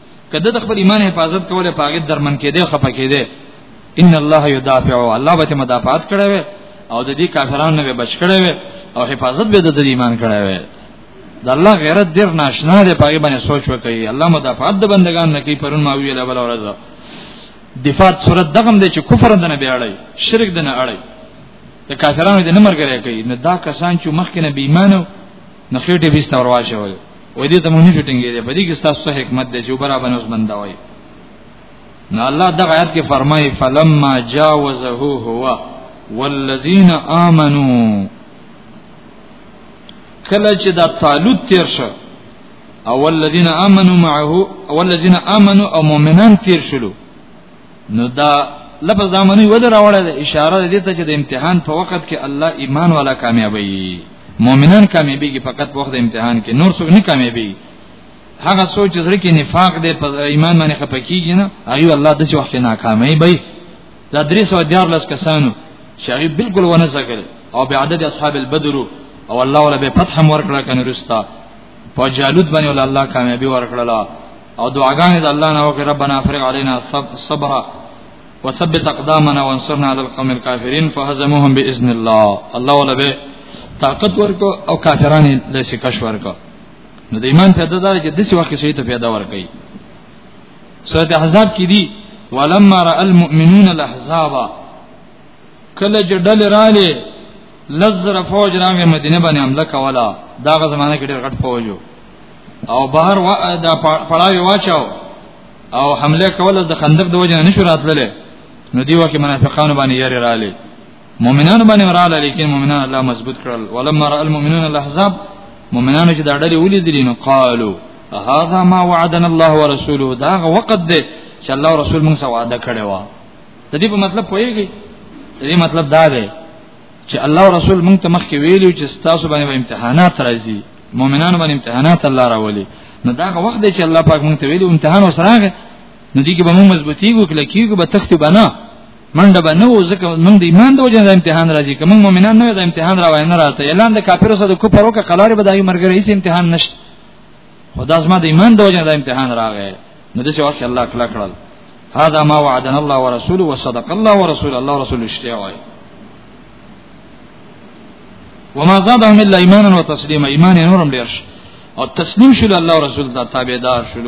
کده د خپل ایمان حفاظت کوله پاګه درمن کې دی خپه کې دی ان الله یدافع الله به مدافعات کړي وي او د دې کافرانو به بچ کړي وي او حفاظت به د ایمان کړي وي د الله غیرت ډیر ناشنا دی پاګه باندې سوچ وکړي الله مدافعات د بندگان نه کوي پرون ما ویل بل ورځ دفاع صورت دغم دی چې کفر نه بیاړي شرک نه اړي د کافرانو د نمر کوي نه دا کسان چې مخکې نه بې ایمانو نخیټه بیس تور واچول وې دې ته مونږ نه ټینګې دې په دې کې تاسو حکمت دې چې برابر نوس بندوي نو الله د آیات کې فرمایي فلما جاوزه هو والذین آمنو کله چې دا طالوت تیر شو او والذین آمنو معه او والذین آمنو او مؤمنان تیر شلو نو دا لفظ دا منی ودر راوړل اشاره دې ته چې د امتحان په وخت کې الله ایمان والا کامیابی مؤمنان کامیابیږي فقط په وخت امتحان کې نور څوک نه کامیابیږي هغه سوچ زړه کې نفاق دی په ایمان باندې خپکیږي نه هغه الله د څه وخت ناکامي وي دا درې سو دیار لس کسانو چې هغه بالکل ونه سکل او به عدد اصحاب البدر او الله ولا به فتح مور کړه کنه رستا په جالوت باندې ول الله کامیابی ورکړه او دعاګانې د الله نه وکړه ربنا فرغ علينا صبر وثبت اقدامنا وانصرنا على القوم الكافرين فهزموهم باذن الله الله ولا به طاقت ورکو او کافرانه د شکش ورکو نو د ایمان پیدا دار چې د څه وخت شي ته پیدا ورکي سورۃ احزاب کې دي ولما را المؤمنون الاحزاب کله چې ډل رااله لزر فوج راغی مدینه باندې حمله کوله دا غزمانه کې ډېر غټ فوج او بهر وا دا پړاوی واچاو او حمله کوله د خندق د وجه نه شو راتلله نو دی وکه منافقانو باندې یری رااله مؤمنانو باندې رااله لیکن مؤمنان الله مضبوط کړل ولما را المؤمنون الاحزاب مؤمنانو چې دا ډلې ولیدل نو قالو هاذا ما وعدنا الله ورسوله دا وقت دی چې الله رسول موږ سره وعده کړی و د دې په مطلب پوهیږي د دې مطلب دا دی چې الله رسول موږ ته مخکې ویلو چې تاسو باندې امتحانات راځي مؤمنانو باندې امتحانات الله راولي نو دا وخت دی چې الله پاک مونږ ته ویلي امتحان وسراغه نو دي کې به مونږ مضبوطیږو کله کېږو به تخت بنا منډه به نه وځکه مونږ د ایمان د وجه د امتحان راځي کوم مؤمنان نه د امتحان راوای نه راته اعلان د کافرو سره د کوپرو کې قلار به دایي مرګ رئیس امتحان نشته خدا زما د ایمان د وجه د امتحان راغی نو د څه وخت الله کلا کړل هذا ما وعدنا الله ورسوله وصدق الله ورسوله الله رسول اشتیا وای وما زادهم الا ایمانا وتسلیما ایمان نورم ډیر شو او تسلیم شول الله رسول ته تابعدار شول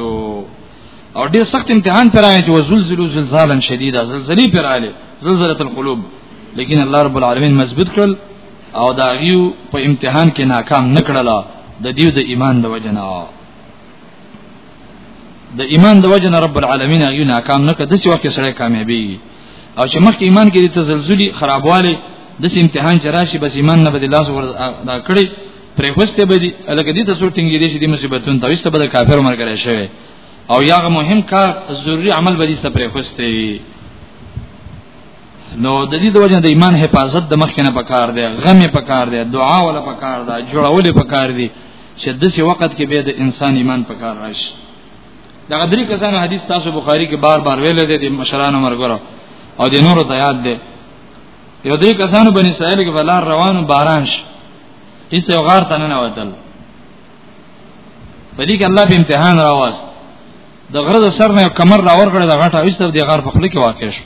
او ډیر سخت امتحان پر راځي چې زلزلوا زلزالا شدیدا زلزلې پر راځي زلزله القلوب لیکن الله رب العالمین مضبوط کړل او دا غیو په امتحان کې ناکام نکړل د دیو د ایمان د وجنه د ایمان د وجنه رب العالمین غیو ناکام نکړ د څه وخت سره کامیابی او چې مخکې ایمان کې تزلزلي خرابواله د امتحان جراشي بس ایمان نه بدل لاس ور دا کړی پرې خوسته به دي الګ دي ته څو ټینګې دي چې د مصیبتونو ته وسته به کافر مرګره شوی او یاغه مهم کار ضروری عمل به دي څه پرې خوسته نو د دې د وجه د ایمان حفاظت د مخ کنه پکار دی غم پکار دی دعا ولا پکار دی جوړول پکار دی چې د څه وخت کې به د انسان ایمان پکار راشي دا غدری کسان حدیث تاسو بخاری کې بار بار ویل دي د مشران مرګره او د نور ته یاد دي یو دې کسان بنی اسرائیل کې بلار روانو باران شي هیڅ یو غار ته نه وتل په دې کې الله په امتحان راواز د غره د سر نه کمر راور کړ د غټه ایسته د غار په خله کې واقع شو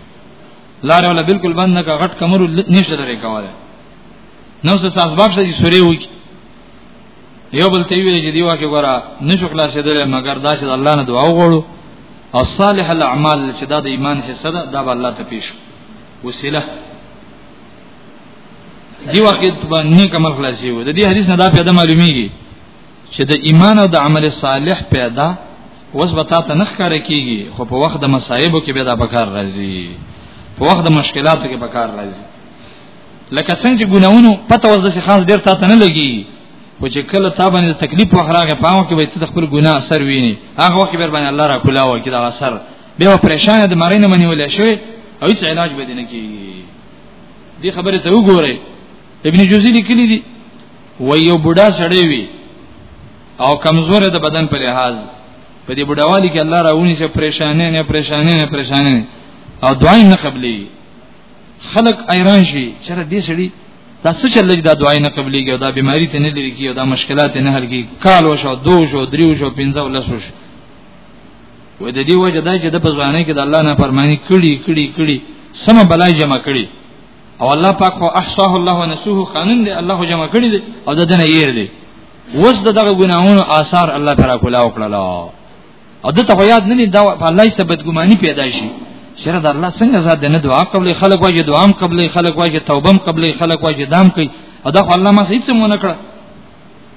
لار ولا بالکل بند نه کا غټ کمر نشته لري کواله نو څه اسباب سره سوري وکی یو بل ته ویل چې دی واکه ګره نشو خلاصېدل مګر دا چې الله نه دعا وغوړو او صالح الاعمال چې دا د ایمان حصہ ده دا به الله ته پیش وسیله دی واکه باندې کمل خلاصي و د دې حدیث نه دا پیدا معلومیږي چې د ایمان او د عمل صالح پیدا وس وتا ته نخ کار کیږي خو په وخت د مصايبو کې به دا بکار راځي په وخت د مشکلاتو کې بکار راځي لکه څنګه چې ګناونو پته وځي چې خاص ډیر تاسو نه لګي خو چې کله تا باندې تکلیف وخراغه پاو کې به ته خپل ګناه اثر ویني هغه وخت به باندې الله را کولا و کې دا اثر به پریشان د مرینه منی ولې شوی او هیڅ علاج به نه کیږي دې خبره ته وګوره ابن جوزی لیکلی دی و یو بوډا سړی وی او کمزور د بدن په لحاظ په دې بډاوالي کې الله راونی چې پریشانې نه پریشانې نه پریشانې او دعای نه قبلې خلق ایران شي چې دې سړي دا څه چل دا دعای نه قبليږي دا بيماري ته نه لري کیږي دا مشکلات نه حل کیږي کال وشو دو شو دریو شو پنځه ولسو شو و د دې وجه دا چې د پزوانه کې د الله نه فرمانی کړي کړي کړي سم بلای جمع کړي او الله پاک خو احصاه الله ونسوه قانون دی الله جمع کړي دی او د دنه یې دی وس دغه ګناهونو آثار الله تعالی کولا وکړه او د ته یاد نه دا په الله سره بدګماني پیدا شي شر د الله څنګه زاد نه دعا قبل خلق واجه دعام قبل خلق واجه توبم قبل خلق واجه دام کوي او دا الله ما هیڅ مونږ کړ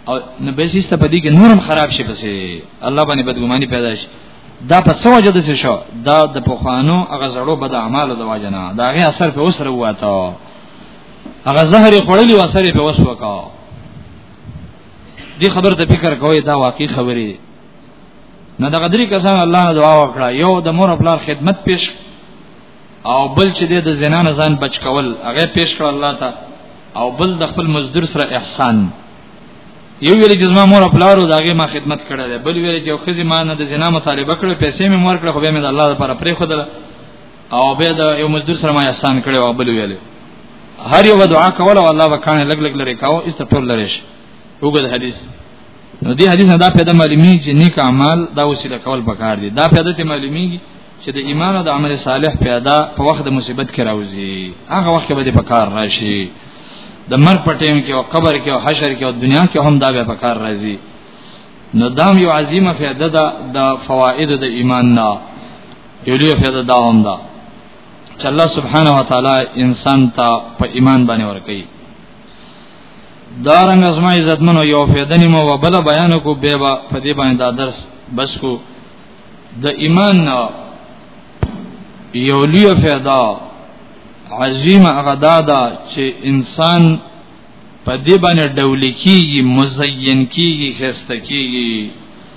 او نو به سیسته په دې کې نورم خراب شي پسې الله باندې بدګماني پیدا شي دا په څو وجه د څه شو دا د پخوانو هغه زړو بد اعمالو د وجه نه دا غي اثر په اوسره واته هغه زهر خړلې و اثر په اوس وکاو دې خبر ته فکر کوی دا واقعي خبره نو دغه درې کسان الله نه دعا وکړه یو د مور خپل خدمت پیش او بل چې د زنا نه ځان بچ کول هغه پیش کړ الله ته او بل د خپل مزدور سره احسان یو ویل چې زما مور خپل ورو دغه ما خدمت کړه ده بل ویل چې خو ما نه د زنا مطالبه کړو پیسې مې مور کړ خو به مې د الله لپاره پرې خدل او به د یو مزدور سره ما احسان کړو او بل ویل هر یو دعا کوله او الله وکانه لګ لګ لري کاو است ټول لري شي وګد حدیث نو دې حدیث نه دا پیدا معلومیږي چې نیک اعمال دا وسیله کول پکار دي دا پیدا ته معلومیږي چې د ایمان او د عمل صالح پیدا په وخت د مصیبت کې راوځي هغه وخت به دې پکار راشي د مرګ په ټیم کې او قبر کې او حشر کې او دنیا کې هم دا به پکار راځي نو دام یو عظیمه فائدہ ده د فواید د ایمان نه یو لوی فائدہ دا هم ده چې الله سبحانه و تعالی انسان ته په ایمان باندې ورکړي دارنګ ازما عزتمنو یو فیدنی مو وبل بیان کو به با په دې باندې دا درس بس کو د ایمان یو لوی فیدا عظیم غدا دا چې انسان په دې باندې ډول کیږي مزین کیږي خسته کیږي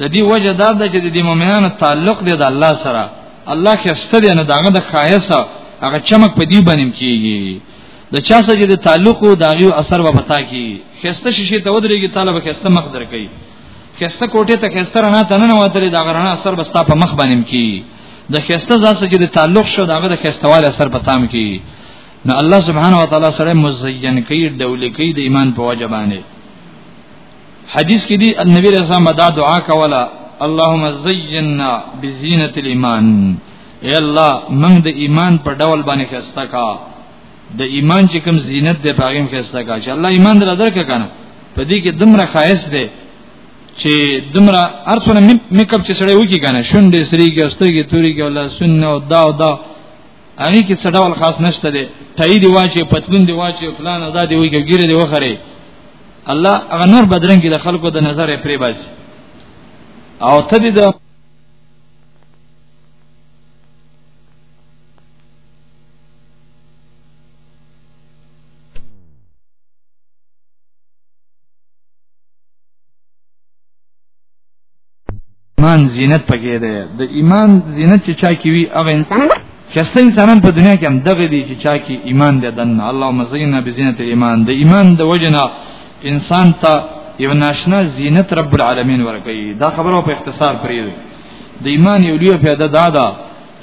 د دې وجه دا ده چې د مؤمنانو تعلق دی د الله سره الله خسته دی نه داغه د خایسه هغه چمک په دې باندې کیږي د چا سره چې د تعلق او داغي اثر به پتا کی خسته شیشه ته ودرېږي طالب خسته مخ درکې خسته کوټه ته خسته رڼا ته نه وتري دا غرنا اثر به ستا په مخ باندې کی د خسته ځان سره چې د تعلق شو داغه د خستوال اثر پتام کی نو الله سبحانه و تعالی سره مزین کوي ډول کوي د ایمان په وجبانه حدیث کې دی نبی رسول الله دا دعا کوله اللهم زینا بزینت الايمان اے الله موږ د ایمان په ډول باندې خسته کا د ایمان چې کوم زینت دی په هغه خسته کا چې الله ایمان در درک کنه په دې کې دمر خایس دی چې دمر ارثونه میک اپ چې سړی وکی کنه شونډې سری کې استګي توري کې ولا سنه او دا او دا هغه کې څه ډول خاص نشته دی تایید واچي پتلون دی واچي پلان ادا دی وی کې ګیره دی وخره الله هغه نور بدرنګي د خلکو د نظر پرې باز او ته دې د ایمان زینت پکې ده د ایمان زینت چې چا کې وي هغه انسان چې څه انسانان په دنیا کې هم دغه دي چې چا کې ایمان ده دن اللهم زینا بزینت ایمان د ایمان د وجنا انسان ته یو ناشنا زینت رب العالمین ورکړي دا خبره په اختصار پرې ده د ایمان یو لوی پیدا دا ده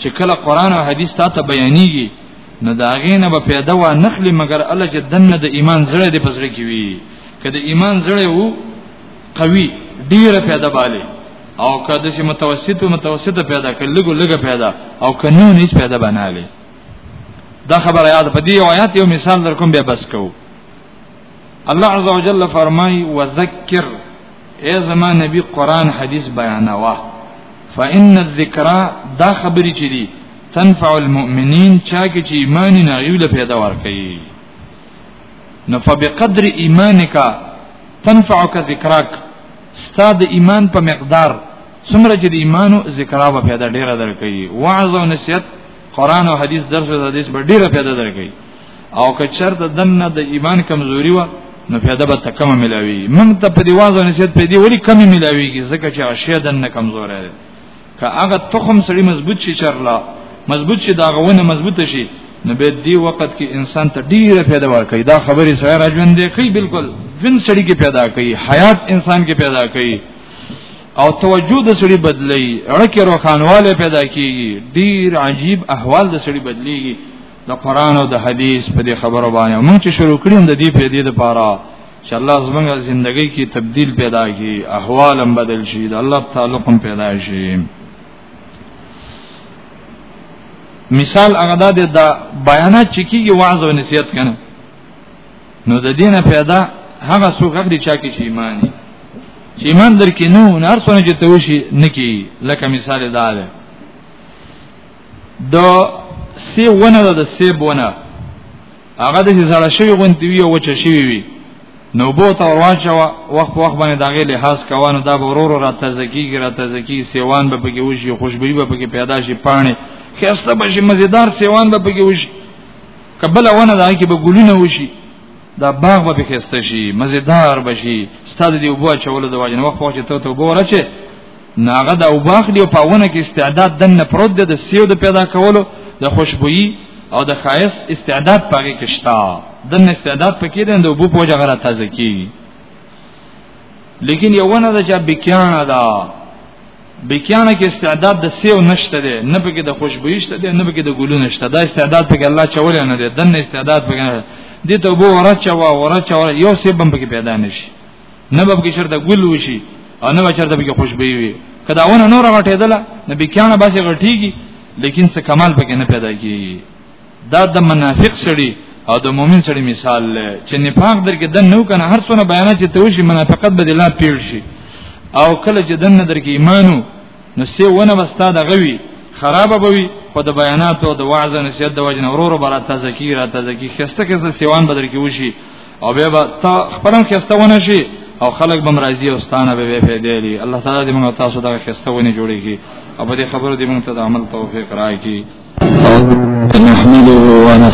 چې کله قران او حدیث تا ته بیانېږي نو دا غینه به پیدا و نخلی مگر الله چې دنه د ایمان زړه دې پسړه کې وي کله ایمان زړه وو قوي ډیره پیدا بالي او کده چې متوسط او متوسطه پیدا کړي لګو لګه پیدا او کنو نه پیدا بنالي دا خبره یاد په دې آیات یو مثال در کوم به بس کو الله عز وجل فرمای وذکر ای زما نبی قران حدیث بیانوا فان الذکرا دا خبرې چي دي تنفع المؤمنین چا کې چې ایمان نه یو له پیدا ور کوي نو فبقدر ایمانک تنفعک ذکرک استاد ایمان په مقدار څومره چې د ایمانو ذکر او پیدا ډیره درکې وعظ او نصیحت قران او حدیث درس او حدیث به ډیره پیدا درکې او که چرته دنه د ایمان کمزوري و نو پیدا به تکم ملاوي من ته په دی وعظ او نصیحت په دی ولی کمی ملاويږي ځکه چې اشیاء دنه کمزوره ده که هغه تخم سړی مضبوط شي چرلا مضبوط شي دا غوونه مضبوط شي نو به دی وخت کې انسان ته ډیره پیدا ورکړي دا خبره سره راځوند دی کوي بالکل جن سړی کې پیدا کوي حیات انسان کې پیدا کوي او توجه د سړي بدلی اړکه روخانواله پیدا کیږي ډیر عجیب احوال د سړي بدلیږي د قران او د حدیث په دې خبرو باندې مونږ چې شروع کړیم د دې په دې لپاره چې الله زموږ ژوندۍ کې تبديل پیدا کړي احوال هم بدل شي د الله تعالی کوم پیدا شي مثال هغه دا د بیانات چې کیږي وعظ او نصیحت کنه نو د دینه پیدا هغه څوک غړي چا کې چې ایمان چې ایمان درکې نو نار څونه چې ته وشي نکی لکه مثال دا ده د سی ونه د سی بونه هغه د زړه شوی غونتی وی او چه شوی وی نو بو ته ورواچوا وخت وخت باندې داغه لحاظ کوانو دا ورور را تزکیږي را تزکی سیوان به پکې وشي خوشبوئی به پکې پیدا شي پانی خسته به شي مزیدار سیوان به پکې وشي کبل ونه دا کې به ګلونه وشي دا باغ به خسته شي مزیدار بشي ستاد دی وبو چول د واجن وخت وخت ته ته وبو راچه ناغه دا وباخ دی په ونه کې استعداد دنه پروت دی د سیو د پیدا کولو د خوشبوئی او د خایس استعداد پاره کې شتا دنه استعداد پکې دی د وبو پوجا غره تازه کی لیکن یو ونه د چا بکیانه دا بکیانه کې استعداد د سیو نشته دی نه پکې د خوشبوئی شته دی نه پکې د ګلو نشته دا استعداد پکې الله چول نه دی دنه استعداد پکې دي ته وبو ورچا وا ورچا یو سیبم پکې پیدا نشي نه به کې شرط ګل وشي او نه به شرط به کې خوشبوي وي کدا ونه نور غټېدله نبی کانه باسي غټيږي لیکن څه کمال پکې نه پیدا کیږي دا د منافق سړي او د مؤمن سړي مثال لې چې نفاق درکې د نو کنه هر څونه بیان چې ته وشي منافقت به دلا پیړ شي او کله چې د نظر کې ایمانو نو سی ونه وستا د غوي خراب بوي په د بیاناتو د وعظ نصیحت د وجنه ورور برات تزکیرات تزکی خسته کې سیوان بدر کې وشي او بیا به تا خپلم خسته ونه شي او خلک بم راضي او ستانه به به دی لري الله تعالی دې موږ تاسو دا خسته ونی جوړيږي او په دې خبرو دې موږ ته د عمل توفیق راکړي
نحمده ونستعينه